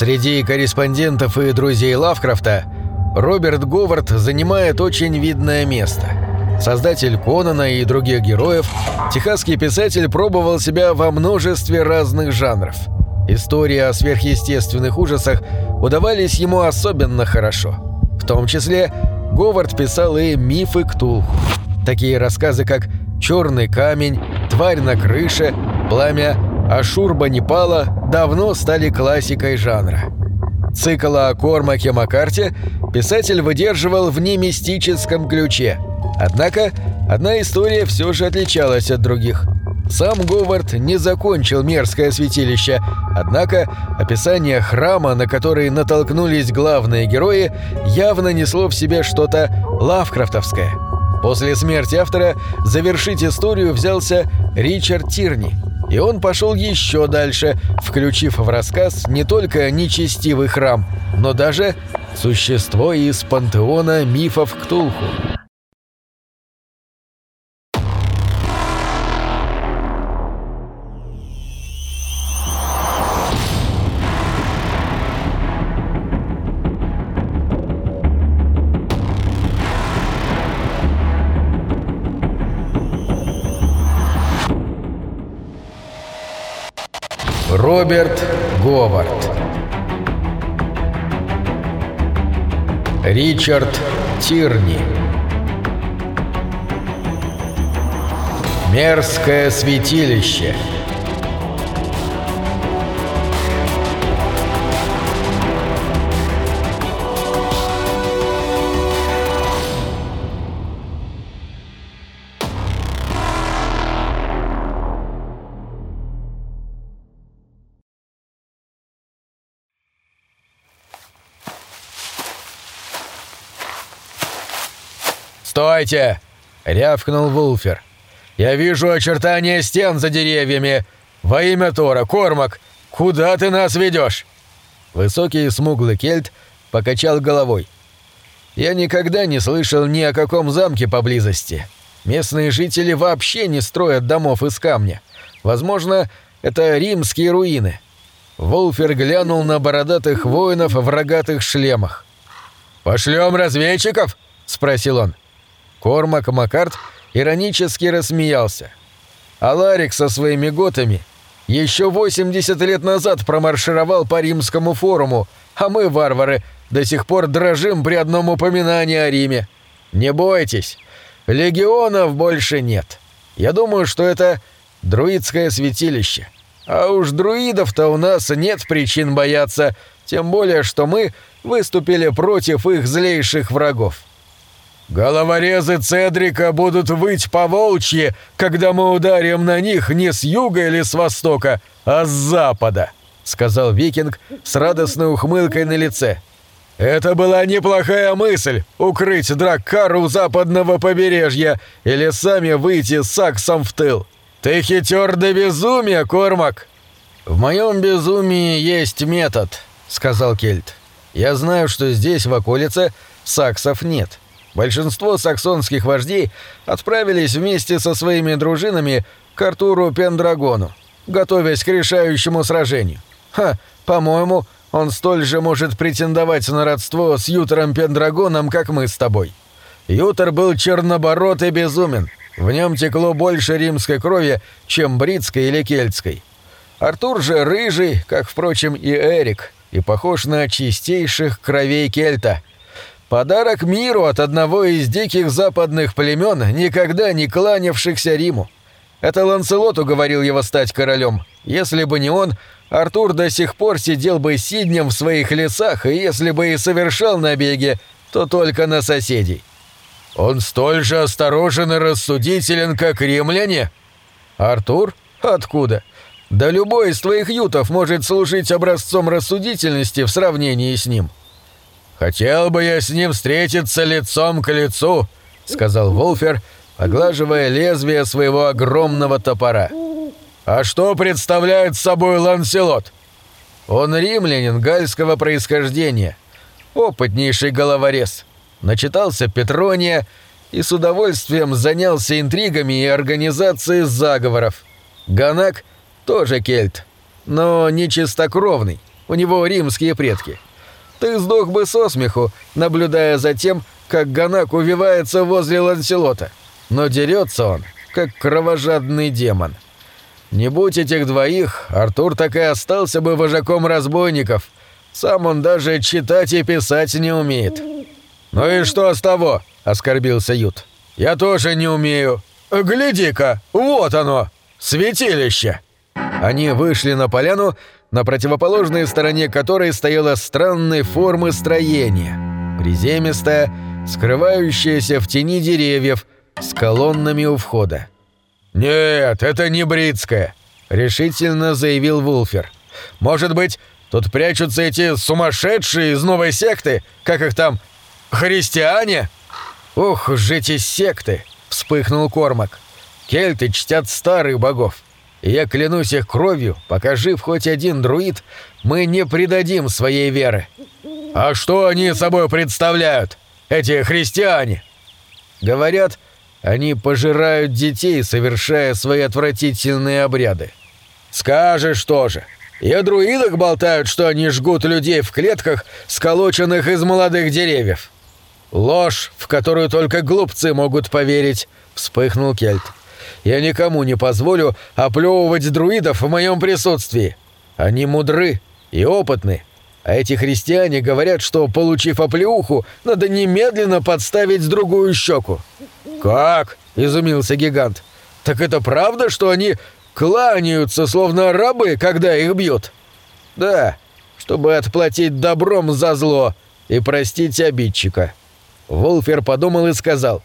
Среди корреспондентов и друзей Лавкрафта Роберт Говард занимает очень видное место. Создатель Конана и других героев, техасский писатель пробовал себя во множестве разных жанров. Истории о сверхъестественных ужасах удавались ему особенно хорошо. В том числе Говард писал и мифы Ктулху. Такие рассказы, как «Черный камень», «Тварь на крыше», «Пламя Ашурба Непала» давно стали классикой жанра. Цикл о Кормаке Маккарте писатель выдерживал в немистическом ключе. Однако одна история все же отличалась от других. Сам Говард не закончил мерзкое святилище, однако описание храма, на который натолкнулись главные герои, явно несло в себе что-то лавкрафтовское. После смерти автора завершить историю взялся Ричард Тирни – и он пошел еще дальше, включив в рассказ не только нечестивый храм, но даже существо из пантеона мифов Ктулху. Роберт Говард. Ричард Тирни. Мерзкое святилище «Стойте!» — рявкнул Вулфер. «Я вижу очертания стен за деревьями. Во имя Тора, Кормак, куда ты нас ведешь?» Высокий смуглый кельт покачал головой. «Я никогда не слышал ни о каком замке поблизости. Местные жители вообще не строят домов из камня. Возможно, это римские руины». Волфер глянул на бородатых воинов в рогатых шлемах. «Пошлем разведчиков?» — спросил он. Кормак Маккарт иронически рассмеялся. А Ларик со своими готами еще 80 лет назад промаршировал по римскому форуму, а мы, варвары, до сих пор дрожим при одном упоминании о Риме. Не бойтесь, легионов больше нет. Я думаю, что это друидское святилище. А уж друидов-то у нас нет причин бояться, тем более, что мы выступили против их злейших врагов. «Головорезы Цедрика будут выть по волчьи, когда мы ударим на них не с юга или с востока, а с запада», — сказал викинг с радостной ухмылкой на лице. «Это была неплохая мысль — укрыть Драккару западного побережья или сами выйти с Саксом в тыл. Ты хитер до безумия, Кормак!» «В моем безумии есть метод», — сказал Кельт. «Я знаю, что здесь, в околице, саксов нет». Большинство саксонских вождей отправились вместе со своими дружинами к Артуру Пендрагону, готовясь к решающему сражению. Ха, по-моему, он столь же может претендовать на родство с Ютером Пендрагоном, как мы с тобой. Ютер был черноборот и безумен. В нем текло больше римской крови, чем бритской или кельтской. Артур же рыжий, как, впрочем, и Эрик, и похож на чистейших кровей кельта — Подарок миру от одного из диких западных племен, никогда не кланявшихся Риму. Это Ланселот уговорил его стать королем. Если бы не он, Артур до сих пор сидел бы сиднем в своих лесах, и если бы и совершал набеги, то только на соседей. Он столь же осторожен и рассудителен, как римляне? Артур? Откуда? Да любой из твоих ютов может служить образцом рассудительности в сравнении с ним. — «Хотел бы я с ним встретиться лицом к лицу», — сказал Волфер, оглаживая лезвие своего огромного топора. «А что представляет собой Ланселот?» «Он римлянин гальского происхождения, опытнейший головорез. Начитался Петрония и с удовольствием занялся интригами и организацией заговоров. Ганак тоже кельт, но не чистокровный. у него римские предки. Ты сдох бы со смеху, наблюдая за тем, как Ганак увивается возле Ланселота. Но дерется он, как кровожадный демон. Не будь этих двоих, Артур так и остался бы вожаком разбойников. Сам он даже читать и писать не умеет. «Ну и что с того?» – оскорбился Ют. «Я тоже не умею. Гляди-ка, вот оно, святилище!» Они вышли на поляну, на противоположной стороне которой стояло странной формы строение. Приземистое, скрывающееся в тени деревьев, с колоннами у входа. «Нет, это не бритское», — решительно заявил Вулфер. «Может быть, тут прячутся эти сумасшедшие из новой секты, как их там, христиане?» «Ох уж эти секты!» — вспыхнул Кормак. «Кельты чтят старых богов. Я клянусь их кровью, пока жив хоть один друид, мы не предадим своей веры». «А что они собой представляют, эти христиане?» «Говорят, — они пожирают детей, совершая свои отвратительные обряды. Скажешь тоже. И о друидах болтают, что они жгут людей в клетках, сколоченных из молодых деревьев. Ложь, в которую только глупцы могут поверить, вспыхнул Кельт. Я никому не позволю оплевывать друидов в моем присутствии. Они мудры и опытны, а эти христиане говорят, что, получив оплеуху, надо немедленно подставить другую щеку. «Как?» – изумился гигант. «Так это правда, что они кланяются, словно рабы, когда их бьют?» «Да, чтобы отплатить добром за зло и простить обидчика». Волфер подумал и сказал.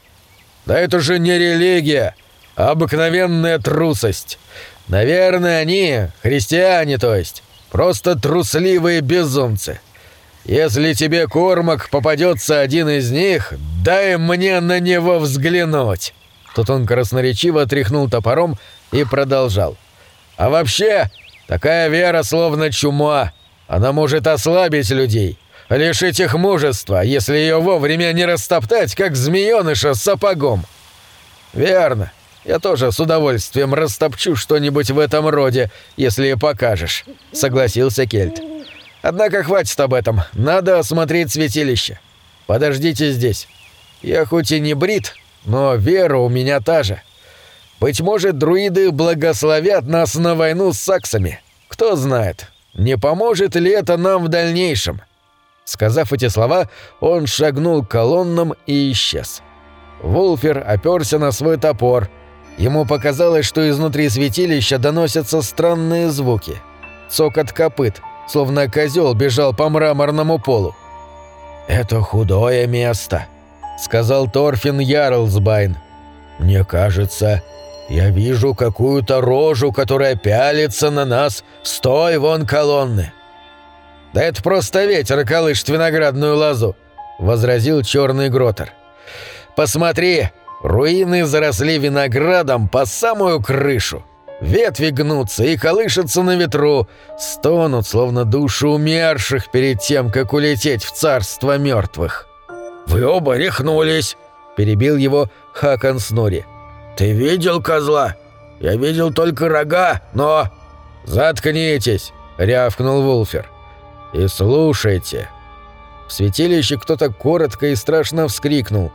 «Да это же не религия, обыкновенная трусость. Наверное, они, христиане то есть, просто трусливые безумцы. Если тебе, Кормак, попадется один из них, дай мне на него взглянуть». Тут он красноречиво тряхнул топором и продолжал. «А вообще, такая вера словно чума. Она может ослабить людей, лишить их мужества, если ее вовремя не растоптать, как змееныша с сапогом». «Верно. Я тоже с удовольствием растопчу что-нибудь в этом роде, если покажешь», — согласился Кельт. Однако хватит об этом. Надо осмотреть святилище. Подождите здесь. Я хоть и не брит, но вера у меня та же. Быть может, друиды благословят нас на войну с саксами. Кто знает, не поможет ли это нам в дальнейшем?» Сказав эти слова, он шагнул к колоннам и исчез. Вулфер оперся на свой топор. Ему показалось, что изнутри святилища доносятся странные звуки. Цокот копыт — словно козел бежал по мраморному полу. «Это худое место», — сказал Торфин Ярлсбайн. «Мне кажется, я вижу какую-то рожу, которая пялится на нас с той вон колонны». «Да это просто ветер колышет виноградную лозу», — возразил черный гротер. «Посмотри, руины заросли виноградом по самую крышу. Ветви гнутся и колышутся на ветру, стонут, словно души умерших перед тем, как улететь в царство мертвых. «Вы оба рехнулись!» – перебил его Хакан Снори. «Ты видел козла? Я видел только рога, но...» «Заткнитесь!» – рявкнул Вулфер. «И слушайте!» В святилище кто-то коротко и страшно вскрикнул.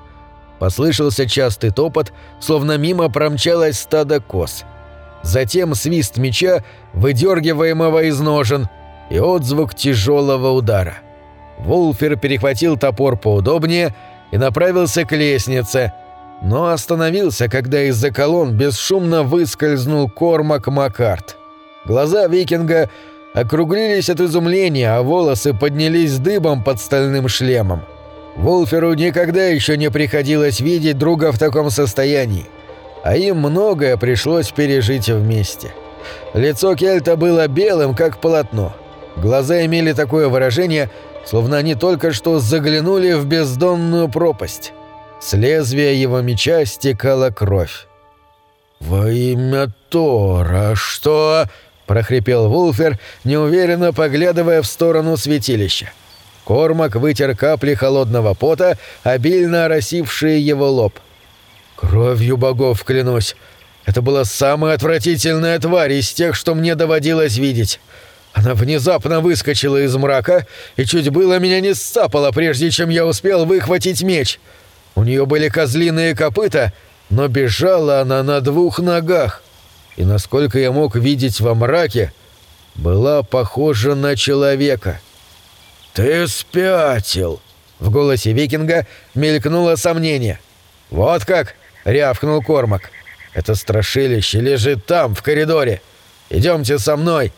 Послышался частый топот, словно мимо промчалось стадо коз – затем свист меча, выдергиваемого из ножен, и отзвук тяжелого удара. Вулфер перехватил топор поудобнее и направился к лестнице, но остановился, когда из-за колонн бесшумно выскользнул Кормак Маккарт. Глаза викинга округлились от изумления, а волосы поднялись дыбом под стальным шлемом. Вулферу никогда еще не приходилось видеть друга в таком состоянии а им многое пришлось пережить вместе. Лицо Кельта было белым, как полотно. Глаза имели такое выражение, словно они только что заглянули в бездонную пропасть. С лезвия его меча стекала кровь. «Во имя Тора, что...» – прохрипел Вулфер, неуверенно поглядывая в сторону святилища. Кормак вытер капли холодного пота, обильно оросившие его лоб – «Кровью богов клянусь. Это была самая отвратительная тварь из тех, что мне доводилось видеть. Она внезапно выскочила из мрака и чуть было меня не сцапала, прежде чем я успел выхватить меч. У нее были козлиные копыта, но бежала она на двух ногах. И насколько я мог видеть во мраке, была похожа на человека. «Ты спятил!» В голосе викинга мелькнуло сомнение. «Вот как!» — рявкнул Кормак. «Это страшилище лежит там, в коридоре. Идемте со мной,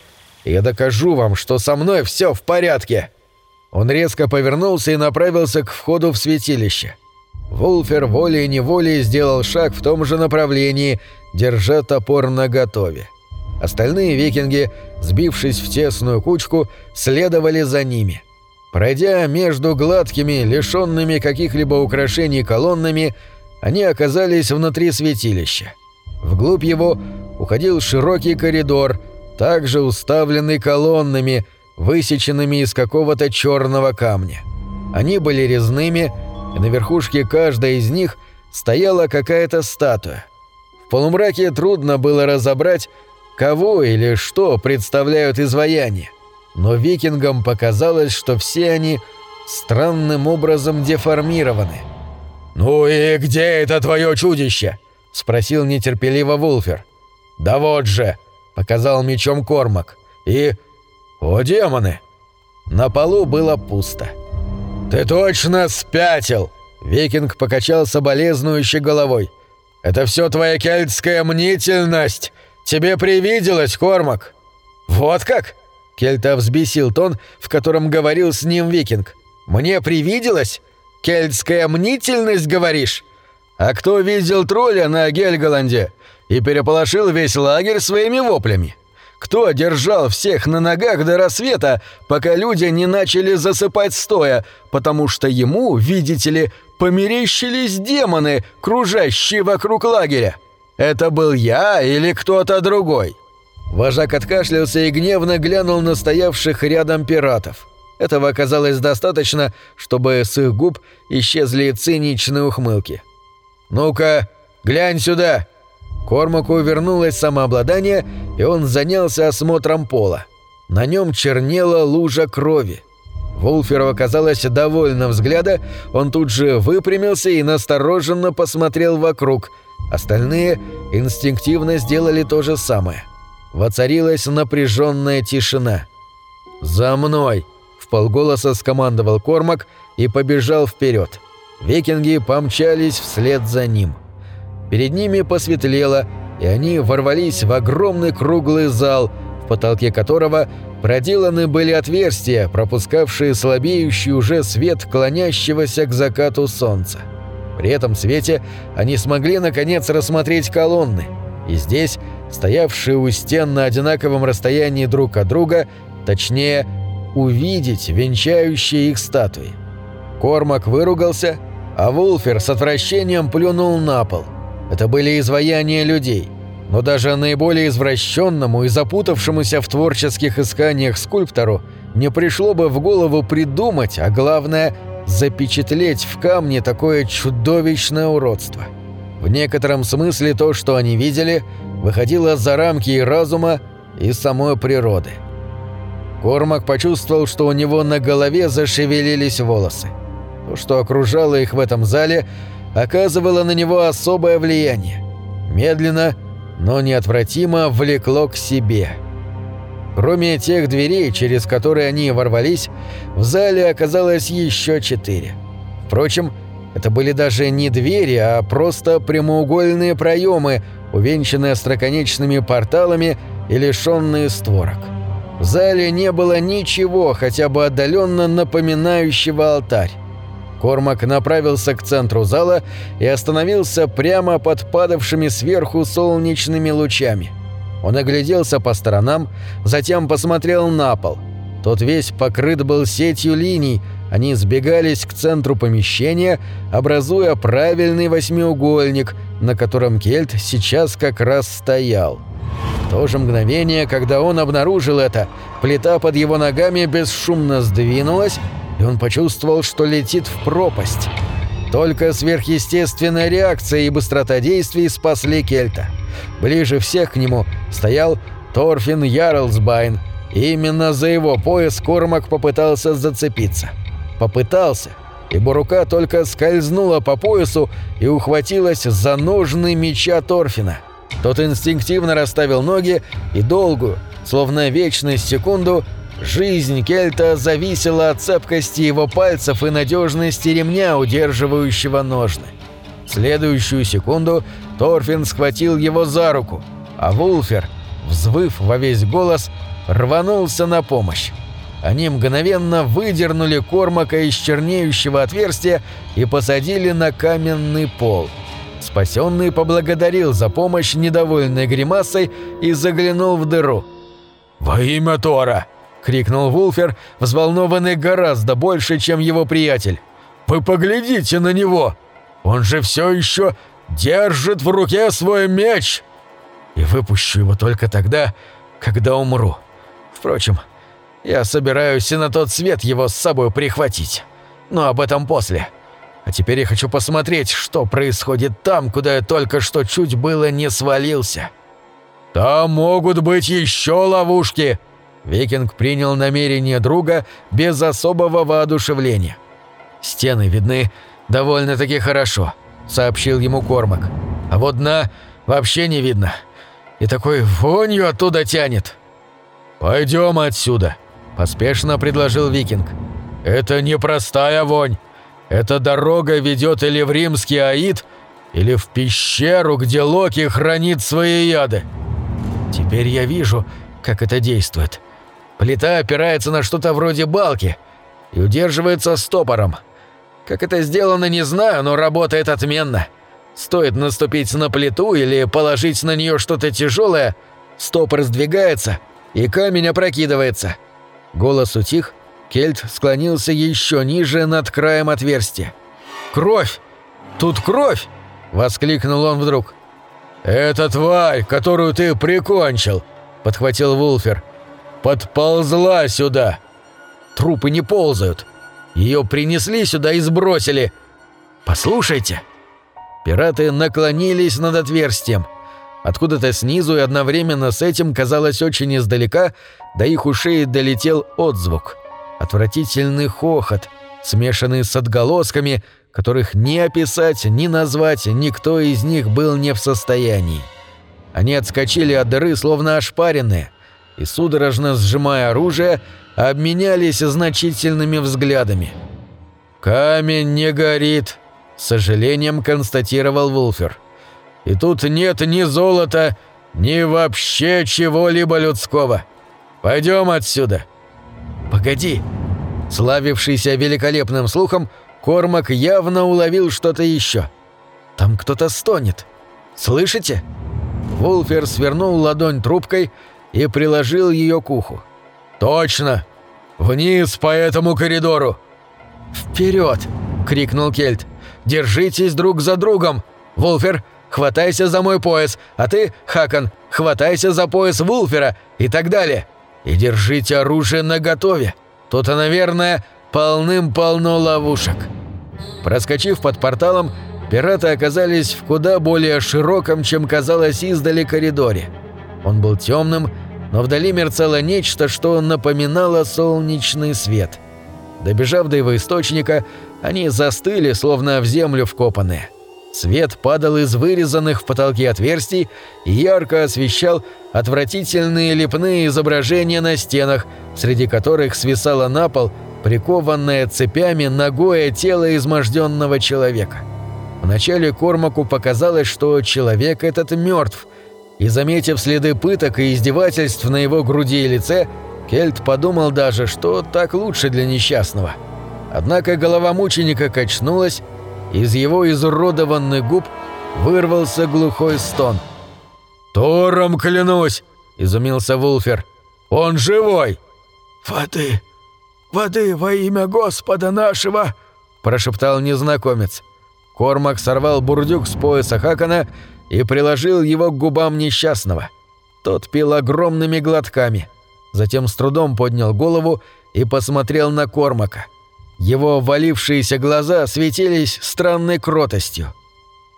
я докажу вам, что со мной все в порядке!» Он резко повернулся и направился к входу в святилище. Вулфер волей-неволей сделал шаг в том же направлении, держа топор наготове. Остальные викинги, сбившись в тесную кучку, следовали за ними. Пройдя между гладкими, лишенными каких-либо украшений колоннами, они оказались внутри святилища. Вглубь его уходил широкий коридор, также уставленный колоннами, высеченными из какого-то черного камня. Они были резными, и на верхушке каждой из них стояла какая-то статуя. В полумраке трудно было разобрать, кого или что представляют изваяния, но викингам показалось, что все они странным образом деформированы. «Ну и где это твое чудище?» — спросил нетерпеливо Вулфер. «Да вот же!» — показал мечом Кормак. «И... О, демоны!» На полу было пусто. «Ты точно спятил!» Викинг покачал соболезнующей головой. «Это все твоя кельтская мнительность! Тебе привиделось, Кормак!» «Вот как?» Кельта взбесил тон, в котором говорил с ним Викинг. «Мне привиделось? Кельтская мнительность, говоришь? А кто видел тролля на Гельголанде и переполошил весь лагерь своими воплями?» Кто держал всех на ногах до рассвета, пока люди не начали засыпать стоя, потому что ему, видите ли, померещились демоны, кружащие вокруг лагеря? Это был я или кто-то другой?» Вожак откашлялся и гневно глянул на стоявших рядом пиратов. Этого оказалось достаточно, чтобы с их губ исчезли циничные ухмылки. «Ну-ка, глянь сюда!» Кормаку вернулось самообладание, и он занялся осмотром пола. На нем чернела лужа крови. Вулферу оказалось довольно взгляда, он тут же выпрямился и настороженно посмотрел вокруг. Остальные инстинктивно сделали то же самое. Воцарилась напряженная тишина. «За мной!» – в полголоса скомандовал Кормак и побежал вперед. Викинги помчались вслед за ним. Перед ними посветлело, и они ворвались в огромный круглый зал, в потолке которого проделаны были отверстия, пропускавшие слабеющий уже свет клонящегося к закату солнца. При этом свете они смогли наконец рассмотреть колонны, и здесь, стоявшие у стен на одинаковом расстоянии друг от друга, точнее, увидеть венчающие их статуи. Кормак выругался, а Вулфер с отвращением плюнул на пол – это были изваяния людей. Но даже наиболее извращенному и запутавшемуся в творческих исканиях скульптору не пришло бы в голову придумать, а главное – запечатлеть в камне такое чудовищное уродство. В некотором смысле то, что они видели, выходило за рамки и разума, и самой природы. Кормак почувствовал, что у него на голове зашевелились волосы. То, что окружало их в этом зале – оказывало на него особое влияние. Медленно, но неотвратимо влекло к себе. Кроме тех дверей, через которые они ворвались, в зале оказалось еще четыре. Впрочем, это были даже не двери, а просто прямоугольные проемы, увенчанные остроконечными порталами и лишенные створок. В зале не было ничего, хотя бы отдаленно напоминающего алтарь. Кормак направился к центру зала и остановился прямо под падавшими сверху солнечными лучами. Он огляделся по сторонам, затем посмотрел на пол. Тот весь покрыт был сетью линий, они сбегались к центру помещения, образуя правильный восьмиугольник, на котором Кельт сейчас как раз стоял. В то же мгновение, когда он обнаружил это, плита под его ногами бесшумно сдвинулась, и он почувствовал, что летит в пропасть. Только сверхъестественная реакция и быстрота действий спасли Кельта. Ближе всех к нему стоял Торфин Ярлсбайн, именно за его пояс Кормак попытался зацепиться. Попытался, ибо рука только скользнула по поясу и ухватилась за ножны меча Торфина. Тот инстинктивно расставил ноги и долгую, словно вечность секунду, жизнь Кельта зависела от цепкости его пальцев и надежности ремня, удерживающего ножны. В следующую секунду Торфин схватил его за руку, а Вулфер, взвыв во весь голос, рванулся на помощь. Они мгновенно выдернули Кормака из чернеющего отверстия и посадили на каменный пол. Спасенный поблагодарил за помощь недовольной гримасой и заглянул в дыру. «Во имя Тора!» — крикнул Вулфер, взволнованный гораздо больше, чем его приятель. «Вы поглядите на него! Он же все еще держит в руке свой меч!» «И выпущу его только тогда, когда умру. Впрочем, — я собираюсь и на тот свет его с собой прихватить. Но об этом после. А теперь я хочу посмотреть, что происходит там, куда я только что чуть было не свалился. Там могут быть еще ловушки. Викинг принял намерение друга без особого воодушевления. Стены видны довольно-таки хорошо, сообщил ему Кормак. А вот дна вообще не видно. И такой вонью оттуда тянет. Пойдем отсюда, – поспешно предложил Викинг. «Это не простая вонь. Эта дорога ведет или в римский Аид, или в пещеру, где Локи хранит свои яды. Теперь я вижу, как это действует. Плита опирается на что-то вроде балки и удерживается стопором. Как это сделано, не знаю, но работает отменно. Стоит наступить на плиту или положить на нее что-то тяжелое, стопор сдвигается, и камень опрокидывается. Голос утих, Кельт склонился еще ниже над краем отверстия. «Кровь! Тут кровь!» — воскликнул он вдруг. «Это тварь, которую ты прикончил!» — подхватил Вулфер. «Подползла сюда!» «Трупы не ползают. Ее принесли сюда и сбросили. Послушайте!» Пираты наклонились над отверстием. Откуда-то снизу и одновременно с этим, казалось очень издалека, до их ушей долетел отзвук. Отвратительный хохот, смешанный с отголосками, которых ни описать, ни назвать никто из них был не в состоянии. Они отскочили от дыры, словно ошпаренные, и, судорожно сжимая оружие, обменялись значительными взглядами. «Камень не горит», — с сожалением констатировал Вулфер. И тут нет ни золота, ни вообще чего-либо людского. Пойдем отсюда». «Погоди». Славившийся великолепным слухом, Кормак явно уловил что-то еще. «Там кто-то стонет. Слышите?» Вулфер свернул ладонь трубкой и приложил ее к уху. «Точно! Вниз по этому коридору!» «Вперед!» — крикнул Кельт. «Держитесь друг за другом! Вулфер, хватайся за мой пояс, а ты, Хакон, хватайся за пояс Вулфера и так далее. И держите оружие наготове. Тут-то, наверное, полным-полно ловушек». Проскочив под порталом, пираты оказались в куда более широком, чем казалось издали коридоре. Он был темным, но вдали мерцало нечто, что напоминало солнечный свет. Добежав до его источника, они застыли, словно в землю вкопанные. Свет падал из вырезанных в потолке отверстий и ярко освещал отвратительные лепные изображения на стенах, среди которых свисало на пол прикованное цепями ногое тело изможденного человека. Вначале Кормаку показалось, что человек этот мертв, и, заметив следы пыток и издевательств на его груди и лице, Кельт подумал даже, что так лучше для несчастного. Однако голова мученика качнулась, из его изуродованных губ вырвался глухой стон. «Тором клянусь!» – изумился Вулфер. «Он живой!» «Воды! Воды во имя Господа нашего!» – прошептал незнакомец. Кормак сорвал бурдюк с пояса Хакана и приложил его к губам несчастного. Тот пил огромными глотками. Затем с трудом поднял голову и посмотрел на Кормака. Его валившиеся глаза светились странной кротостью.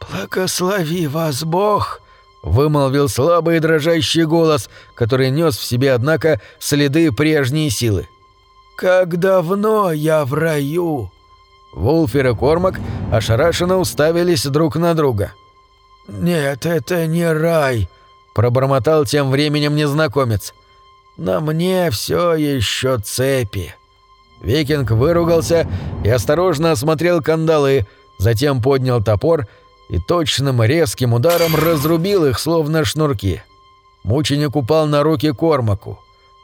«Благослови вас, Бог!» вымолвил слабый и дрожащий голос, который нес в себе, однако, следы прежней силы. «Как давно я в раю!» Вулфер и Кормак ошарашенно уставились друг на друга. «Нет, это не рай», — пробормотал тем временем незнакомец. «На мне все еще цепи». Викинг выругался и осторожно осмотрел кандалы, затем поднял топор и точным резким ударом разрубил их, словно шнурки. Мученик упал на руки Кормаку.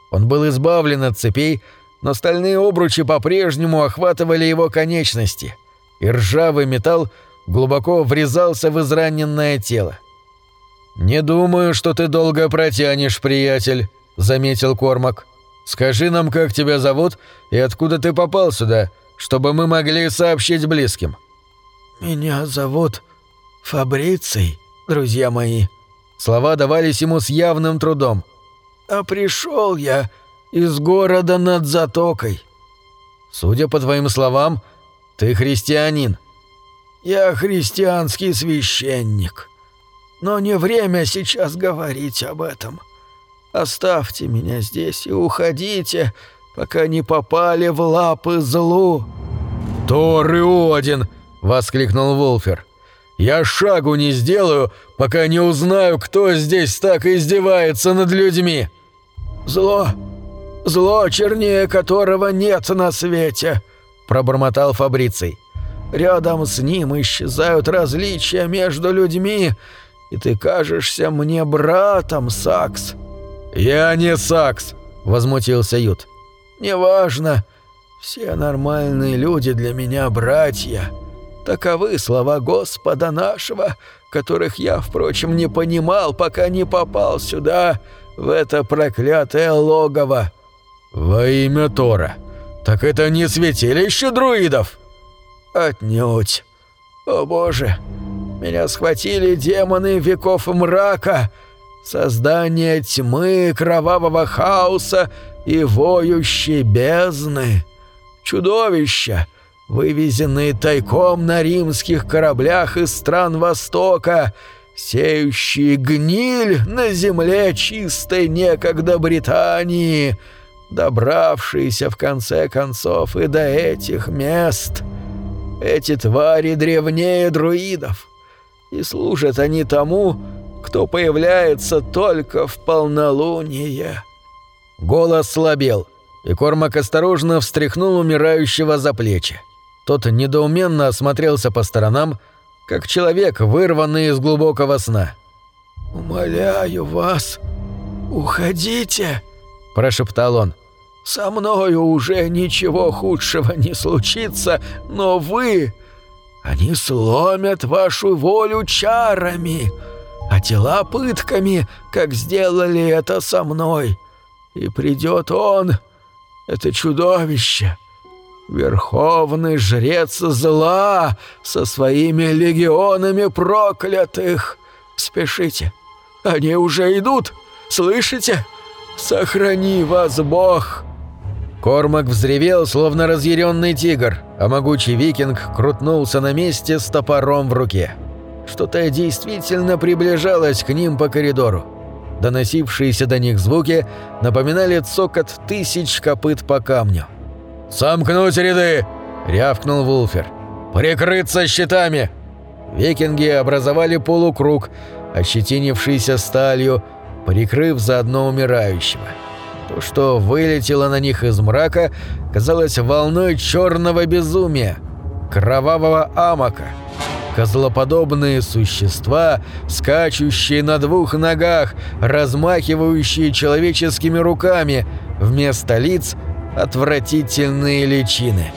Он был избавлен от цепей, но стальные обручи по-прежнему охватывали его конечности, и ржавый металл глубоко врезался в израненное тело. «Не думаю, что ты долго протянешь, приятель», — заметил Кормак. «Скажи нам, как тебя зовут и откуда ты попал сюда, чтобы мы могли сообщить близким». «Меня зовут Фабриций, друзья мои». Слова давались ему с явным трудом. «А пришел я из города над затокой». «Судя по твоим словам, ты христианин». «Я христианский священник. Но не время сейчас говорить об этом. Оставьте меня здесь и уходите, пока не попали в лапы злу». «Тор и Один!» — воскликнул Волфер. «Я шагу не сделаю, пока не узнаю, кто здесь так издевается над людьми». «Зло Зло, чернее которого нет на свете», — пробормотал Фабриций. «Рядом с ним исчезают различия между людьми, и ты кажешься мне братом, Сакс». «Я не Сакс», — возмутился Ют. «Неважно. Все нормальные люди для меня братья. Таковы слова Господа нашего, которых я, впрочем, не понимал, пока не попал сюда, в это проклятое логово». «Во имя Тора! Так это не святилище друидов?» «Отнюдь! О боже! Меня схватили демоны веков мрака, создание тьмы, кровавого хаоса и воющей бездны, чудовища!» вывезенные тайком на римских кораблях из стран Востока, сеющие гниль на земле чистой некогда Британии, добравшиеся в конце концов и до этих мест. Эти твари древнее друидов, и служат они тому, кто появляется только в полнолуние». Голос слабел, и Кормак осторожно встряхнул умирающего за плечи. Тот недоуменно осмотрелся по сторонам, как человек, вырванный из глубокого сна. «Умоляю вас, уходите!» – прошептал он. Со мною уже ничего худшего не случится, но вы... Они сломят вашу волю чарами, а тела пытками, как сделали это со мной. И придет он, это чудовище, верховный жрец зла со своими легионами проклятых. Спешите, они уже идут, слышите? Сохрани вас Бог!» Кормак взревел, словно разъяренный тигр, а могучий викинг крутнулся на месте с топором в руке. Что-то действительно приближалось к ним по коридору. Доносившиеся до них звуки напоминали цокот тысяч копыт по камню. «Сомкнуть ряды!» — рявкнул Вулфер. «Прикрыться щитами!» Викинги образовали полукруг, ощетинившийся сталью, прикрыв заодно умирающего. То, что вылетело на них из мрака, казалось волной черного безумия, кровавого амока. Козлоподобные существа, скачущие на двух ногах, размахивающие человеческими руками, вместо лиц – отвратительные личины.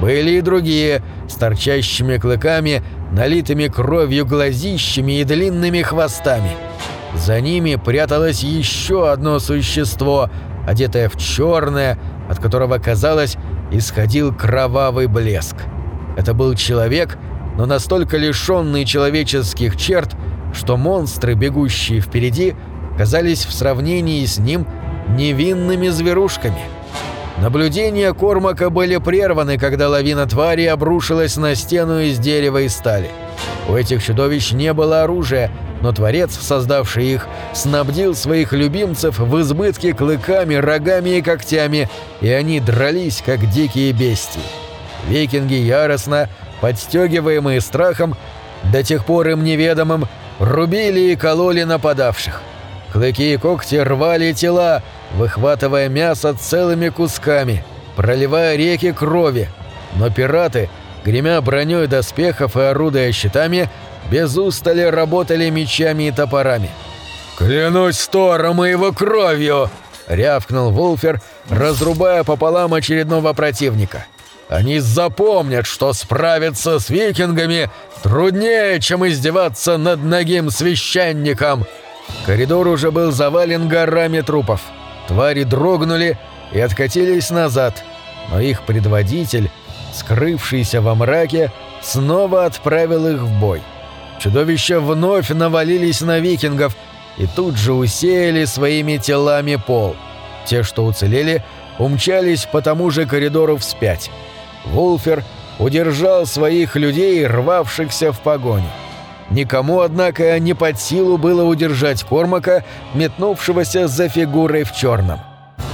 Были и другие, с торчащими клыками, налитыми кровью глазищами и длинными хвостами – за ними пряталось еще одно существо, одетое в черное, от которого, казалось, исходил кровавый блеск. Это был человек, но настолько лишенный человеческих черт, что монстры, бегущие впереди, казались в сравнении с ним невинными зверушками. Наблюдения Кормака были прерваны, когда лавина твари обрушилась на стену из дерева и стали. У этих чудовищ не было оружия, но Творец, создавший их, снабдил своих любимцев в избытке клыками, рогами и когтями, и они дрались, как дикие бестии. Викинги яростно, подстегиваемые страхом, до тех пор им неведомым, рубили и кололи нападавших. Клыки и когти рвали тела, выхватывая мясо целыми кусками, проливая реки крови, но пираты, гремя броней доспехов и орудуя щитами, без устали работали мечами и топорами. «Клянусь Тором и его кровью!» — рявкнул Вулфер, разрубая пополам очередного противника. «Они запомнят, что справиться с викингами труднее, чем издеваться над ногим священником!» Коридор уже был завален горами трупов. Твари дрогнули и откатились назад, но их предводитель, скрывшийся во мраке, снова отправил их в бой. Чудовища вновь навалились на викингов и тут же усеяли своими телами пол. Те, что уцелели, умчались по тому же коридору вспять. Вулфер удержал своих людей, рвавшихся в погоню. Никому, однако, не под силу было удержать Кормака, метнувшегося за фигурой в черном.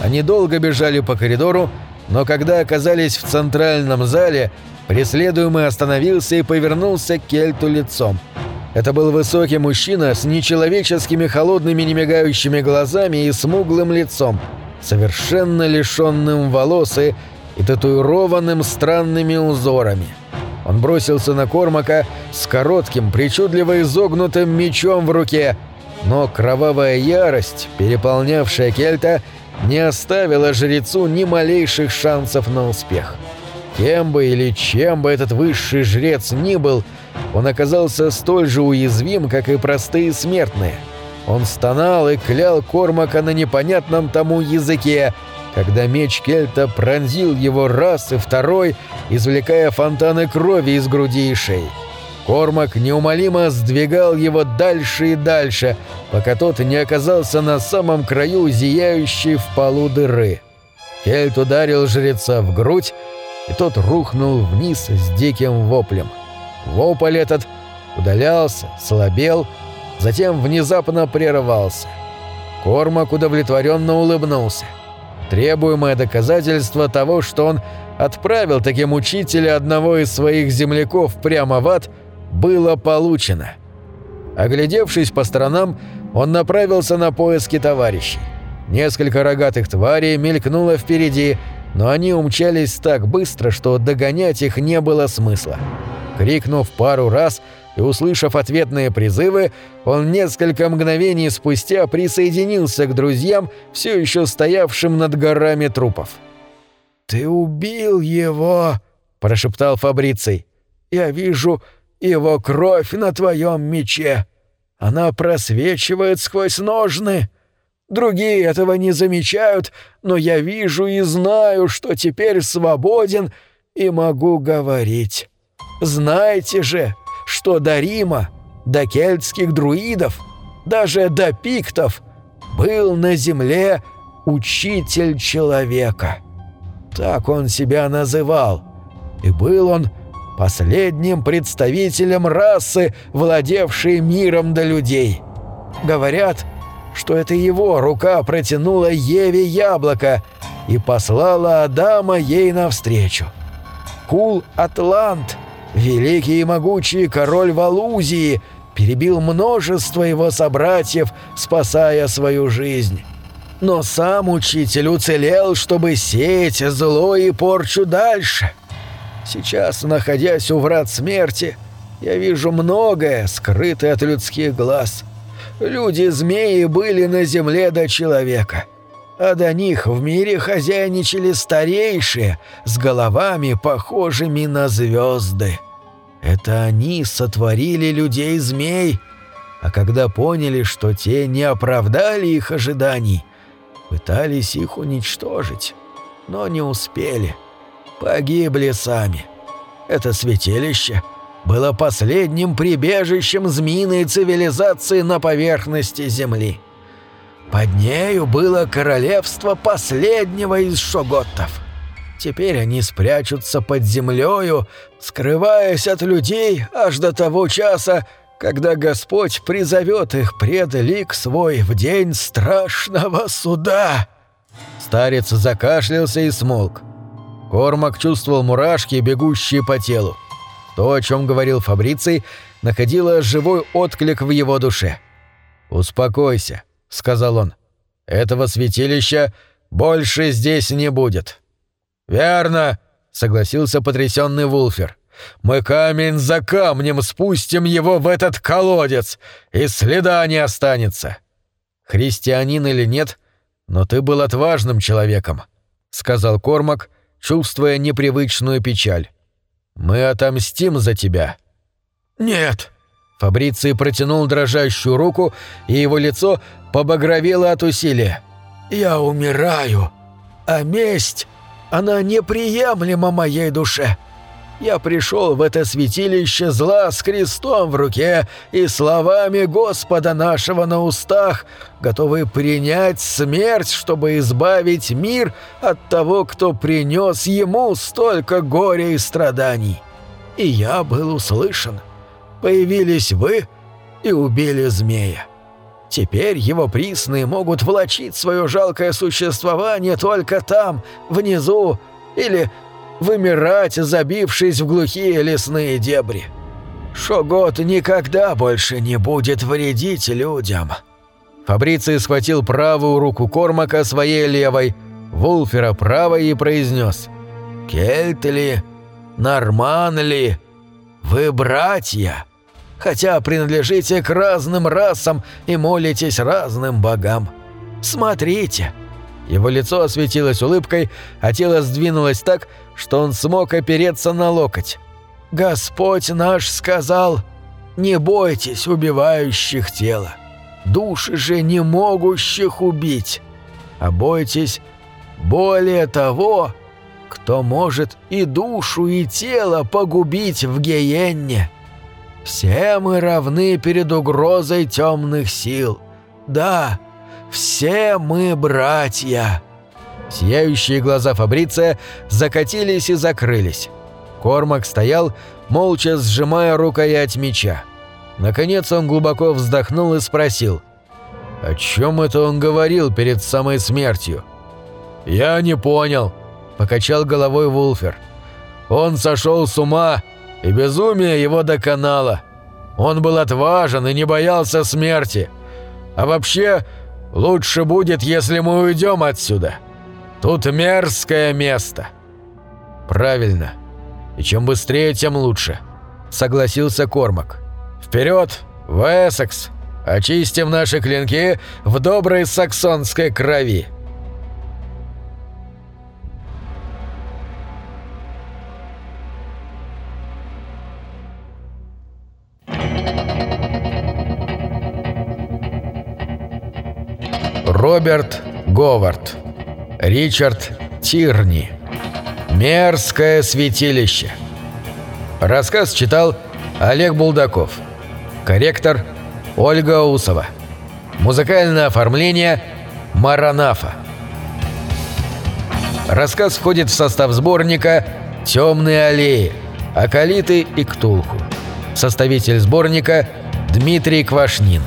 Они долго бежали по коридору, но когда оказались в центральном зале, преследуемый остановился и повернулся к Кельту лицом. Это был высокий мужчина с нечеловеческими холодными немигающими глазами и смуглым лицом, совершенно лишенным волос и, и татуированным странными узорами. Он бросился на Кормака с коротким, причудливо изогнутым мечом в руке, но кровавая ярость, переполнявшая Кельта, не оставила жрецу ни малейших шансов на успех. Кем бы или чем бы этот высший жрец ни был, он оказался столь же уязвим, как и простые смертные. Он стонал и клял Кормака на непонятном тому языке, когда меч Кельта пронзил его раз и второй, извлекая фонтаны крови из груди и шеи. Кормак неумолимо сдвигал его дальше и дальше, пока тот не оказался на самом краю зияющей в полу дыры. Кельт ударил жреца в грудь, и тот рухнул вниз с диким воплем. Вопль этот удалялся, слабел, затем внезапно прервался. Кормак удовлетворенно улыбнулся. Требуемое доказательство того, что он отправил таким учителя одного из своих земляков прямо в ад, было получено. Оглядевшись по сторонам, он направился на поиски товарищей. Несколько рогатых тварей мелькнуло впереди, но они умчались так быстро, что догонять их не было смысла. Крикнув пару раз и услышав ответные призывы, он несколько мгновений спустя присоединился к друзьям, все еще стоявшим над горами трупов. «Ты убил его!» – прошептал Фабриций. «Я вижу его кровь на твоем мече. Она просвечивает сквозь ножны. Другие этого не замечают, но я вижу и знаю, что теперь свободен и могу говорить». Знайте же, что до Рима, до кельтских друидов, даже до пиктов был на земле учитель человека. Так он себя называл. И был он последним представителем расы, владевшей миром до людей. Говорят, что это его рука протянула Еве яблоко и послала Адама ей навстречу. Кулл-Атлант — Великий и могучий король Валузии перебил множество его собратьев, спасая свою жизнь. Но сам учитель уцелел, чтобы сеять зло и порчу дальше. Сейчас, находясь у врат смерти, я вижу многое, скрытое от людских глаз. Люди-змеи были на земле до человека — а до них в мире хозяйничали старейшие, с головами, похожими на звезды. Это они сотворили людей-змей, а когда поняли, что те не оправдали их ожиданий, пытались их уничтожить, но не успели. Погибли сами. Это святилище было последним прибежищем змеиной цивилизации на поверхности Земли. Под нею было королевство последнего из шоготтов. Теперь они спрячутся под землею, скрываясь от людей аж до того часа, когда Господь призовет их пред лик свой в день страшного суда». Старец закашлялся и смолк. Кормак чувствовал мурашки, бегущие по телу. То, о чем говорил Фабриций, находило живой отклик в его душе. «Успокойся», — сказал он. «Этого святилища больше здесь не будет». «Верно», — согласился потрясенный Вулфер. Мы камень за камнем спустим его в этот колодец, и следа не останется. Христианин или нет, но ты был отважным человеком, сказал Кормак, чувствуя непривычную печаль. Мы отомстим за тебя. Нет. Фабриций протянул дрожащую руку, и его лицо побагровело от усилия. «Я умираю, а месть, она неприемлема моей душе. Я пришел в это святилище зла с крестом в руке и словами Господа нашего на устах, готовый принять смерть, чтобы избавить мир от того, кто принес ему столько горя и страданий. И я был услышан. Появились вы и убили змея. Теперь его присные могут влачить свое жалкое существование только там, внизу, или вымирать, забившись в глухие лесные дебри. Шогот никогда больше не будет вредить людям». Фабриций схватил правую руку Кормака своей левой, Вулфера правой и произнес «Кельт ли? Норман ли? Вы братья, хотя принадлежите к разным расам и молитесь разным богам. Смотрите!» Его лицо осветилось улыбкой, а тело сдвинулось так, что он смог опереться на локоть. «Господь наш сказал, не бойтесь убивающих тело, души же не могущих убить, а бойтесь более того, кто может и душу, и тело погубить в гиенне. Все мы равны перед угрозой темных сил. Да, все мы братья». Сияющие глаза Фабриция закатились и закрылись. Кормак стоял, молча сжимая рукоять меча. Наконец он глубоко вздохнул и спросил. «О чем это он говорил перед самой смертью?» «Я не понял», — покачал головой Вулфер. «Он сошел с ума, и безумие его доконало. Он был отважен и не боялся смерти. А вообще, лучше будет, если мы уйдем отсюда». Тут мерзкое место». «Правильно. И чем быстрее, тем лучше», — согласился Кормак. «Вперед, в Эссекс! Очистим наши клинки в доброй саксонской крови!» Роберт Говард Ричард Тирни. Мерзкое святилище. Рассказ читал Олег Булдаков. Корректор Ольга Усова. Музыкальное оформление Маранафа. Рассказ входит в состав сборника «Темные аллеи. Акалиты и Ктулху». Составитель сборника Дмитрий Квашнин.